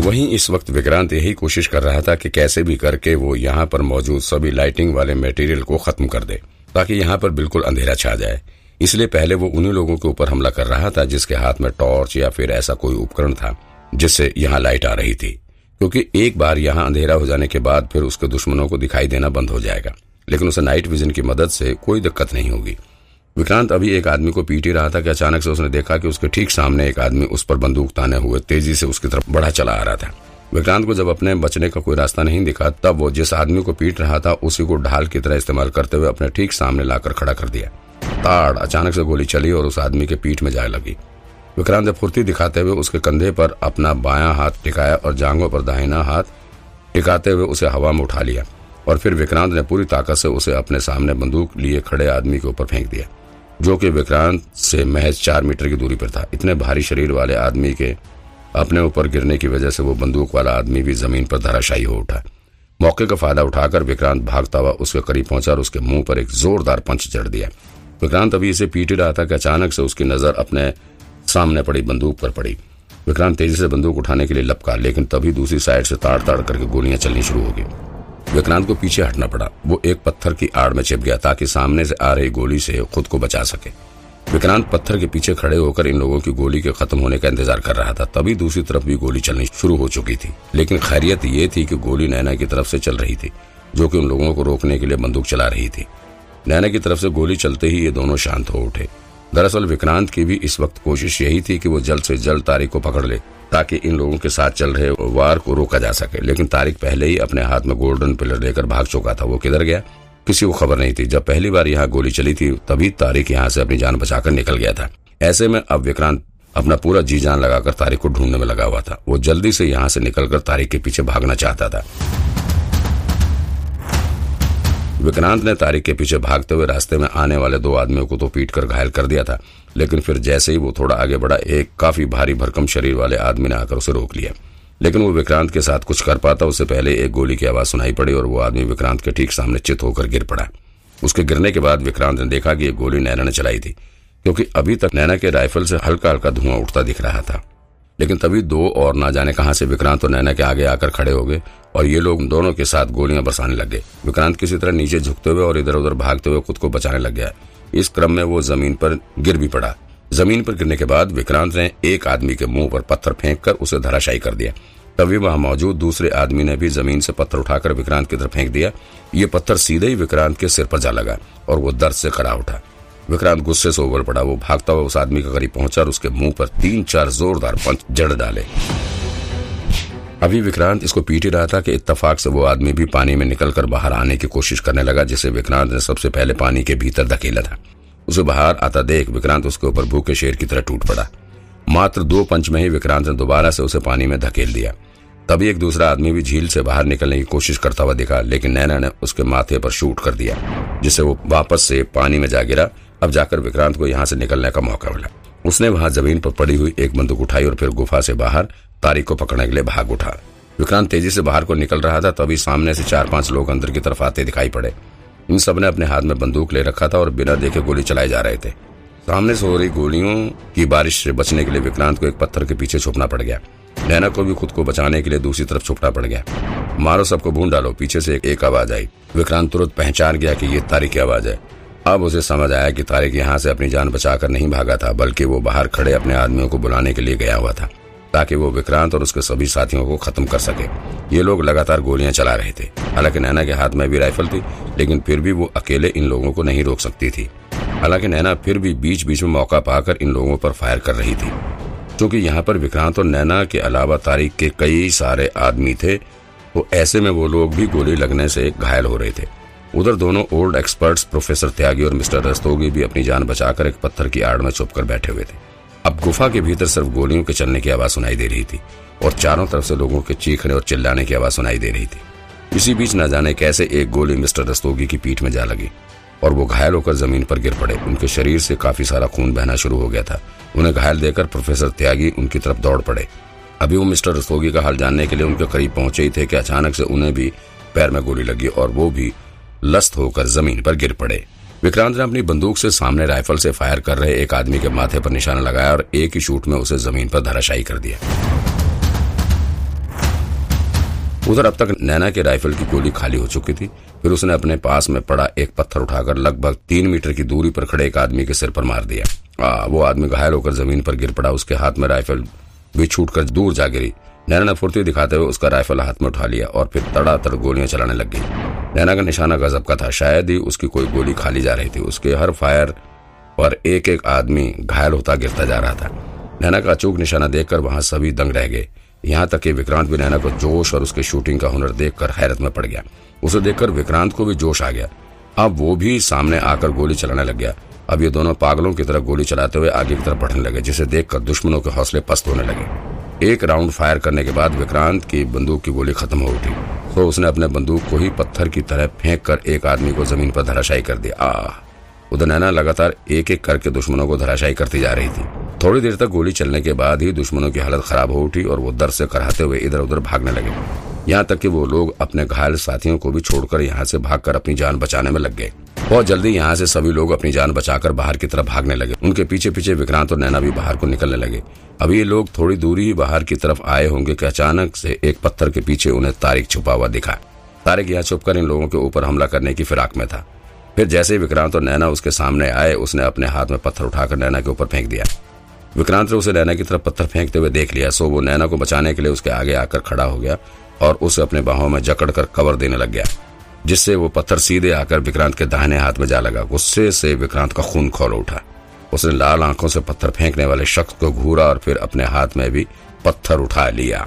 वहीं इस वक्त विक्रांत यही कोशिश कर रहा था कि कैसे भी करके वो यहाँ पर मौजूद सभी लाइटिंग वाले मटेरियल को खत्म कर दे, ताकि यहाँ पर बिल्कुल अंधेरा छा जाए। इसलिए पहले वो उन्हीं लोगों के ऊपर हमला कर रहा था जिसके हाथ में टॉर्च या फिर ऐसा कोई उपकरण था, जिससे यहाँ लाइट आ रही थी। क्योंकि एक बार यहाँ अंधेरा हो जाने के बाद फिर उसके दुश्मनों को दिखाई देना बंद हो जाएगा, लेकिन उसे नाइट विजन की मदद से कोई दिक्कत नहीं होगी। विक्रांत, अभी एक आदमी को पीट ही रहा था कि अचानक से उसने देखा कि उसके ठीक सामने एक आदमी उस पर बंदूक ताने हुए तेज़ी से उसकी तरफ़ बढ़ा चला आ रहा था। विक्रांत को जब अपने बचने का कोई रास्ता नहीं दिखा, तब वो जिस आदमी को पीट रहा था, उसी को ढाल की तरह इस्तेमाल करते हुए अपने ठीक सामने लाकर खड़ा कर दिया। ताड़, अचानक से गोली चली और उस आदमी के पीठ में जाए लगी। विक्रांत ने फुर्ती दिखाते हुए उसके कंधे पर अपना बायां हाथ टिकाया और जांघों पर दाहिना हाथ टिकाते हुए उसे हवा में उठा लिया और फिर विक्रांत ने पूरी ताकत से उसे अपने सामने बंदूक लिए खड़े आदमी के ऊपर फेंक दिया। जो कि विक्रांत से महज चार मीटर की दूरी पर था। इतने भारी शरीर वाले आदमी के अपने ऊपर गिरने की वजह से वो बंदूक वाला आदमी भी ज़मीन पर धराशायी हो उठा। मौके का फ़ायदा उठाकर विक्रांत भागता हुआ उसके करीब पहुँचा और उसके मुँह पर एक जोरदार पंच जड़ दिया। विक्रांत अभी इसे पीट रहा था कि अचानक से उसकी नज़र अपने सामने पड़ी, बंदूक पर पड़ी। विक्रांत तेज़ी से बंदूक उठाने के लिए लपका, लेकिन तभी दूसरी साइड से ताड़ ताड़ करके गोलियाँ चलनी शुरू हो गई। विक्रांत को पीछे हटना पड़ा। वो एक पत्थर की आड़ में छिप गया ताकि सामने से आ रही गोली से खुद को बचा सके। विक्रांत पत्थर के पीछे खड़े होकर इन लोगों की गोली के खत्म होने का इंतज़ार कर रहा था। तभी दूसरी तरफ़ भी गोली चलनी शुरू हो चुकी थी। लेकिन खैरियत ये थी कि गोली नैना की तरफ़ से चल रही थी, जो कि उन लोगों को रोकने के लिए बंदूक चला रही थी। नैना की तरफ़ से गोली चलते ही ये दोनों शांत हो उठे। दरअसल विक्रांत की भी इस वक्त कोशिश यही थी कि वो जल्द से जल्द तारीख को पकड़ ले। ताकि इन लोगों के साथ चल रहे वार को रोका जा सके। लेकिन तारिक पहले ही अपने हाथ में गोल्डन पिलर लेकर भाग चुका था, वो किधर गया? किसी को खबर नहीं थी। जब पहली बार यहाँ गोली चली थी, तभी तारिक यहाँ से अपनी जान बचाकर निकल गया था। ऐसे में अब विक्रांत अपना पूरा जी जान लगाकर तारिक को ढूँढने में लगा हुआ था। वो जल्दी से यहाँ से निकलकर तारिक के पीछे भागना चाहता था। विक्रांत ने तारिक के पीछे भागते हुए रास्ते में आने वाले दो आदमियों को तो पीट कर घायल कर दिया था। लेकिन फिर जैसे ही वो थोड़ा आगे बढ़ा, एक काफ़ी भारी भरकम शरीर वाले आदमी ने आकर उसे रोक लिया। लेकिन वो विक्रांत के साथ कुछ कर पाता, उससे पहले एक गोली की आवाज़ सुनाई पड़ी और वो आदमी विक्रांत के ठीक सामने चित होकर गिर पड़ा। उसके गिरने के बाद विक्रांत ने देखा कि ये गोली नैना ने चलाई थी, क्योंकि अभी तक नैना के राइफल से हल्का हल्का धुआँ उठता दिख रहा था। लेकिन तभी दो और ना जाने कहाँ से विक्रांत और नैना के आगे आकर खड़े हो गए और ये लोग दोनों के साथ गोलियाँ बरसाने लग गए। विक्रांत किसी तरह नीचे झुकते हुए और इधर उधर भागते हुए खुद को बचाने लग गया। इस क्रम में वो ज़मीन पर गिर भी पड़ा। ज़मीन पर गिरने के बाद विक्रांत ने एक आदमी के मुँह पर पत्थर फेंक कर उसे धराशायी कर दिया। तभी वहाँ मौजूद दूसरे आदमी ने भी ज़मीन से पत्थर उठाकर विक्रांत की तरफ़ फेंक दिया। ये पत्थर सीधे ही विक्रांत के सिर पर जा लगा और वो दर्द से खड़ा उठा। विक्रांत गुस्से से उबल पड़ा। वो भागता हुआ उस आदमी के करीब पहुँचा और उसके मुँह पर तीन चार जोरदार पंच जड़ डाले। अभी विक्रांत इसको पीट ही रहा था कि इत्तेफाक से वो आदमी भी पानी में निकलकर बाहर आने की कोशिश करने लगा, जिसे विक्रांत ने सबसे पहले पानी के भीतर धकेला था। उसे बाहर आता देख विक्रांत उसके ऊपर भूखे शेर की तरह टूट पड़ा। मात्र दो पंच में ही विक्रांत ने दोबारा से उसे पानी में धकेल दिया। तभी एक दूसरा आदमी भी झील से बाहर निकलने की कोशिश करता हुआ दिखा, लेकिन नैना ने उसके माथे पर शूट कर दिया, जिससे वो वापस से पानी में जा गिरा। अब जाकर विक्रांत को यहाँ से निकलने का मौका मिला। उसने वहाँ ज़मीन पर पड़ी हुई एक बंदूक उठाई और फिर गुफा से बाहर तारीख को पकड़ने के लिए भाग उठा। विक्रांत तेज़ी से बाहर को निकल रहा था, तभी सामने से चार पाँच लोग अंदर की तरफ़ आते दिखाई पड़े। इन सबने अपने हाथ में बंदूक ले रखा था और बिना देखे गोली चलाए जा रहे थे। सामने से हो रही गोलियों की बारिश से बचने के लिए विक्रांत को एक पत्थर के पीछे छुपना पड़ गया। नैना को भी खुद को बचाने के लिए दूसरी तरफ़ छुपना पड़ गया। मारो सबको भून डालो, पीछे से एक आवाज़ आई। विक्रांत तुरंत पहचान गया कि ये तारिक की आवाज़ है। अब उसे समझ आया कि तारिक यहाँ से अपनी जान बचाकर नहीं भागा था, बल्कि वो बाहर खड़े अपने आदमियों को बुलाने के लिए गया हुआ था। ताकि वो विक्रांत और उसके सभी साथियों को खत्म कर सके। ये लोग लगातार गोलियाँ चला रहे थे। हालाँकि नैना के हाथ में भी राइफल थी, लेकिन फिर भी वो अकेले इन लोगों को नहीं रोक सकती थी। हालाँकि नैना फिर भी बीच बीच में मौका पाकर इन लोगों पर फायर कर रही थी। क्योंकि यहाँ पर विक्रांत और नैना के अलावा तारिक के कई सारे आदमी थे तो ऐसे में वो लोग भी गोली लगने से घायल हो रहे थे। उधर दोनों ओल्ड एक्सपर्ट्स प्रोफेसर त्यागी और मिस्टर रस्तोगी भी अपनी जान बचाकर एक पत्थर की आड़ में छुपकर बैठे हुए थे। अब गुफा के भीतर सिर्फ़ गोलियों के चलने की आवाज़ सुनाई दे रही थी और चारों तरफ़ से लोगों के चीखने और चिल्लाने की आवाज़ सुनाई दे रही थी। इसी बीच न जाने कैसे एक गोली मिस्टर रस्तोगी की पीठ में जा लगी और वो घायल होकर ज़मीन पर गिर पड़े। उनके शरीर से काफ़ी सारा खून बहना शुरू हो गया था। उन्हें घायल देकर प्रोफेसर त्यागी उनकी तरफ़ दौड़ पड़े। अभी वो मिस्टर रस्तोगी का हाल जानने के लिए उनके करीब पहुँचे ही थे कि अचानक से उन्हें भी पैर में गोली लगी और वो भी लस्त होकर ज़मीन पर गिर पड़े। विक्रांत ने अपनी बंदूक से सामने राइफल से फायर कर रहे एक आदमी के माथे पर निशाना लगाया और एक ही शूट में उसे ज़मीन पर धराशायी कर दिया। उधर अब तक नैना के राइफल की गोली खाली हो चुकी थी फिर उसने अपने पास में पड़ा एक पत्थर उठाकर लगभग तीन मीटर की दूरी पर खड़े एक आदमी के सिर पर मार दिया। आ, वो आदमी घायल होकर ज़मीन पर गिर पड़ा उसके हाथ में राइफल भी छूटकर दूर जा गिरी। नैना ने फुर्ती दिखाते हुए उसका राइफल हाथ में उठा लिया और फिर तड़ातड़ गोलियाँ चलाने लग गई। नैना का निशाना गजब का था। शायद ही उसकी कोई गोली खाली जा रही थी। उसके हर फायर पर एक एक आदमी घायल होता गिरता जा रहा था। नैना का अचूक निशाना देखकर वहाँ सभी दंग रह गए। यहाँ तक कि विक्रांत भी नैना को जोश और उसके शूटिंग का हुनर देखकर हैरत में पड़ गया। उसे देखकर विक्रांत को भी जोश आ गया। अब वो भी सामने आकर गोली चलाने लग गया। अब ये दोनों पागलों की तरह गोली चलाते हुए आगे की तरफ़ बढ़ने लगे, जिसे देखकर दुश्मनों के हौसले पस्त होने लगे। एक राउंड फायर करने के बाद विक्रांत की बंदूक की गोली खत्म हो उठी। तो उसने अपने बंदूक को ही पत्थर की तरह फेंक कर एक आदमी को ज़मीन पर धराशायी कर दिया। आ उधर नैना लगातार एक एक करके दुश्मनों को धराशायी करती जा रही थी। थोड़ी देर तक गोली चलने के बाद ही दुश्मनों की हालत खराब हो उठी और वो दर से कराते हुए इधर उधर भागने लगे। यहाँ तक कि वो लोग अपने घायल साथियों को भी छोड़कर यहाँ से भागकर अपनी जान बचाने में लग गए। बहुत जल्दी यहाँ से सभी लोग अपनी जान बचाकर बाहर की तरफ़ भागने लगे। उनके पीछे पीछे विक्रांत और नैना भी बाहर को निकलने लगे। अभी ये लोग थोड़ी दूरी ही बाहर की तरफ़ आए होंगे कि अचानक से एक पत्थर के पीछे उन्हें तारिक छुपा हुआ दिखा। तारिक यहाँ छुपकर इन लोगों के ऊपर हमला करने की फिराक में था। फिर जैसे ही विक्रांत और नैना उसके सामने आए, उसने अपने हाथ में पत्थर उठाकर नैना के ऊपर फेंक दिया। विक्रांत ने उसे नैना की तरफ़ पत्थर फेंकते हुए देख लिया। सो वो नैना को बचाने के लिए उसके आगे आकर खड़ा हो गया और उसे अपने बाहों में जकड़ कर कवर देने लग गया। जिससे वो पत्थर सीधे आकर विक्रांत के दाहिने हाथ में जा लगा। गुस्से से विक्रांत का खून खोल उठा। उसने लाल आँखों से पत्थर फेंकने वाले शख्स को घूरा और फिर अपने हाथ में भी पत्थर उठा लिया।